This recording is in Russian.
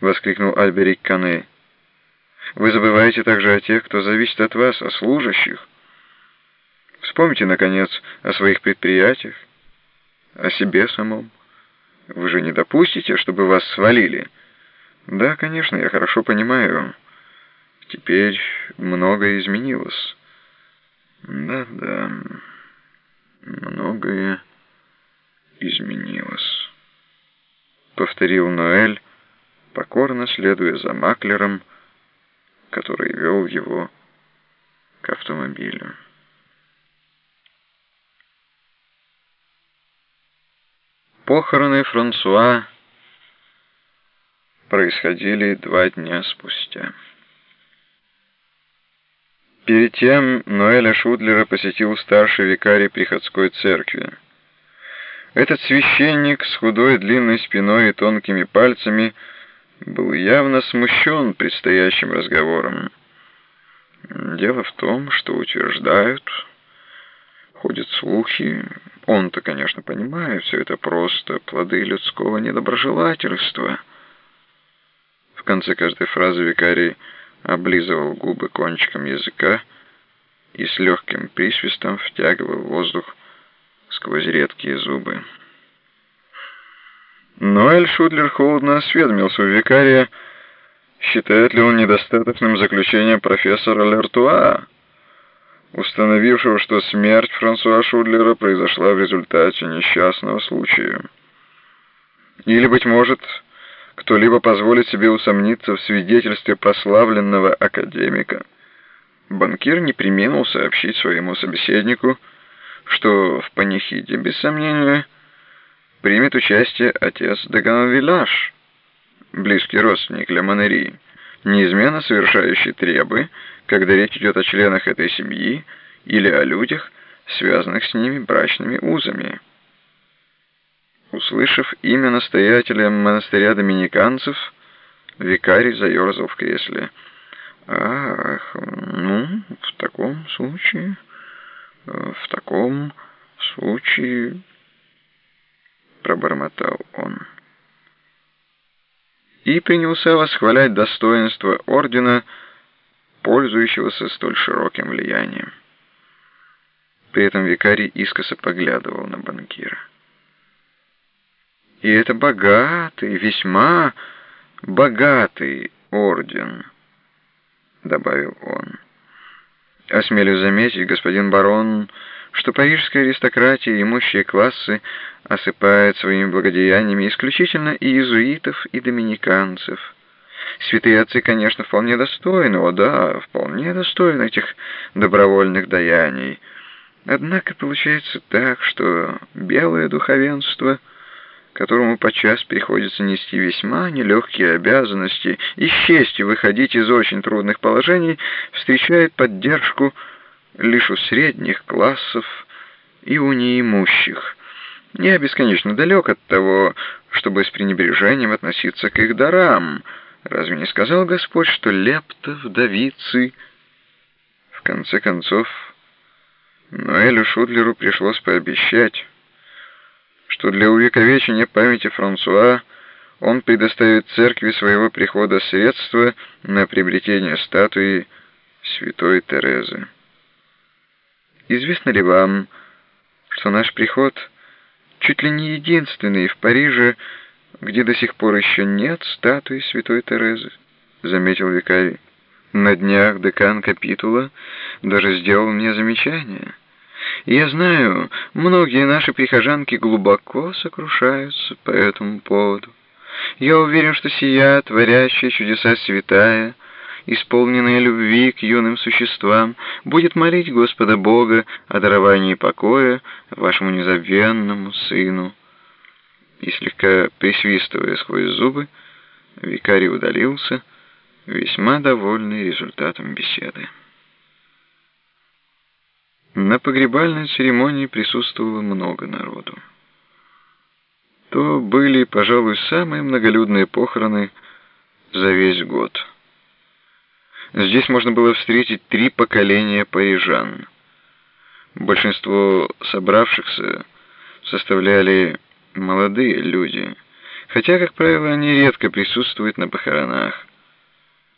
— воскликнул Альберик Кане. «Вы забываете также о тех, кто зависит от вас, о служащих. Вспомните, наконец, о своих предприятиях, о себе самом. Вы же не допустите, чтобы вас свалили?» «Да, конечно, я хорошо понимаю. Теперь многое изменилось». «Да-да, многое изменилось», — повторил Ноэль, покорно следуя за маклером, который вел его к автомобилю. Похороны Франсуа происходили два дня спустя. Перед тем Ноэля Шудлера посетил старший викарий приходской церкви. Этот священник с худой длинной спиной и тонкими пальцами был явно смущен предстоящим разговором. Дело в том, что утверждают, ходят слухи, он-то, конечно, понимает, все это просто плоды людского недоброжелательства. В конце каждой фразы викарий облизывал губы кончиком языка и с легким присвистом втягивал воздух сквозь редкие зубы. Ноэль Шудлер холодно осведомился у викария, считает ли он недостаточным заключение профессора Лертуа, установившего, что смерть Франсуа Шудлера произошла в результате несчастного случая. Или, быть может, кто-либо позволит себе усомниться в свидетельстве прославленного академика. Банкир не применил сообщить своему собеседнику, что в панихиде, без сомнения, примет участие отец Даганвилаш, близкий родственник Лемонерии, неизменно совершающий требы, когда речь идет о членах этой семьи или о людях, связанных с ними брачными узами. Услышав имя настоятеля монастыря доминиканцев, викарий заерзал в кресле. «Ах, ну, в таком случае, в таком случае...» Пробормотал он. И принялся восхвалять достоинство ордена, пользующегося столь широким влиянием. При этом викарий искоса поглядывал на банкира. И это богатый, весьма богатый орден, добавил он. Осмелюсь заметить, господин барон, что парижская аристократия и имущие классы осыпают своими благодеяниями исключительно и иезуитов, и доминиканцев. Святые отцы, конечно, вполне достойны, о да, вполне достойны этих добровольных даяний. Однако получается так, что белое духовенство — которому подчас приходится нести весьма нелегкие обязанности и с честью выходить из очень трудных положений, встречает поддержку лишь у средних классов и у неимущих. Я бесконечно далек от того, чтобы с пренебрежением относиться к их дарам. Разве не сказал Господь, что лепта вдовицы... В конце концов, Ноэлю Шудлеру пришлось пообещать что для увековечения памяти Франсуа он предоставит церкви своего прихода средства на приобретение статуи святой Терезы. Известно ли вам, что наш приход чуть ли не единственный в Париже, где до сих пор еще нет статуи святой Терезы, заметил викарий. На днях декан капитула даже сделал мне замечание — я знаю, многие наши прихожанки глубоко сокрушаются по этому поводу. Я уверен, что сия, творящая чудеса святая, исполненная любви к юным существам, будет молить Господа Бога о даровании покоя вашему незабвенному сыну. И слегка присвистывая сквозь зубы, викарий удалился, весьма довольный результатом беседы. На погребальной церемонии присутствовало много народу. То были, пожалуй, самые многолюдные похороны за весь год. Здесь можно было встретить три поколения парижан. Большинство собравшихся составляли молодые люди, хотя, как правило, они редко присутствуют на похоронах.